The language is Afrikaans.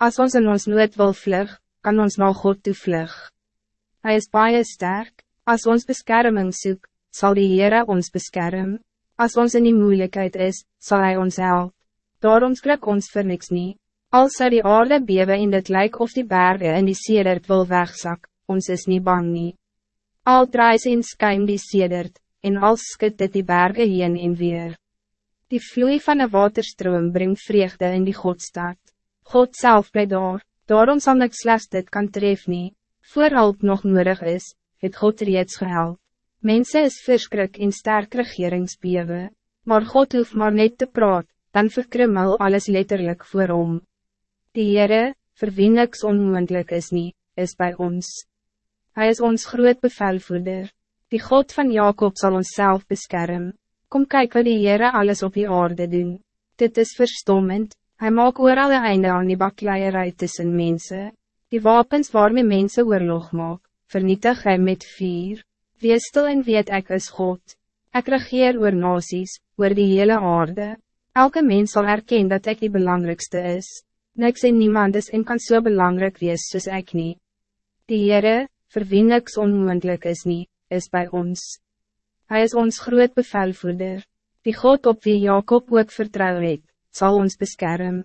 Als ons in ons nood wil vlug, kan ons na God toe vlug. Hij is baie sterk, als ons bescherming zoekt, zal die Heere ons beschermen. Als ons in die moeilijkheid is, zal Hij ons helpen. Daarom skrik ons vir niks nie. Als sy die aarde bewe en dit lyk of die bergen in die sedert wil wegzak, ons is niet bang nie. Al draai en skuim die sedert, en al skit dit die bergen heen en weer. Die vloei van een waterstroom brengt vreugde in die Godstad. God zelf bij daar, daarom zal ik slechts dit kan tref nie. Voor hulp nog nodig is, het God reeds gehelp. Mensen is verskrik en sterk regeringsbewe, maar God hoeft maar net te praat, dan verkrummel alles letterlijk voor om. Die Heere, vir wie niks onmoendlik is nie, is bij ons. Hij is ons groot bevelvoerder. Die God van Jacob zal ons zelf beschermen. Kom kijk wat die Heere alles op die aarde doen. Dit is verstommend, Hij maakt ooral een einde aan die bakleierij tussen mensen. Die wapens waarmee mensen oorlog maak, vernietig hij met vier. Wees stil en weet ek is God. Ik regeer oor nasies, oor die hele aarde. Elke mens zal erkennen dat ik die belangrijkste is. Niks en niemand is en kan zo so belangrijk wees soos ek nie. Die Heere, vir wie niks onmoendlik is nie, is bij ons. Hij is ons groot bevelvoerder. Die God op wie Jacob ook vertrouw het, zal ons beschermen.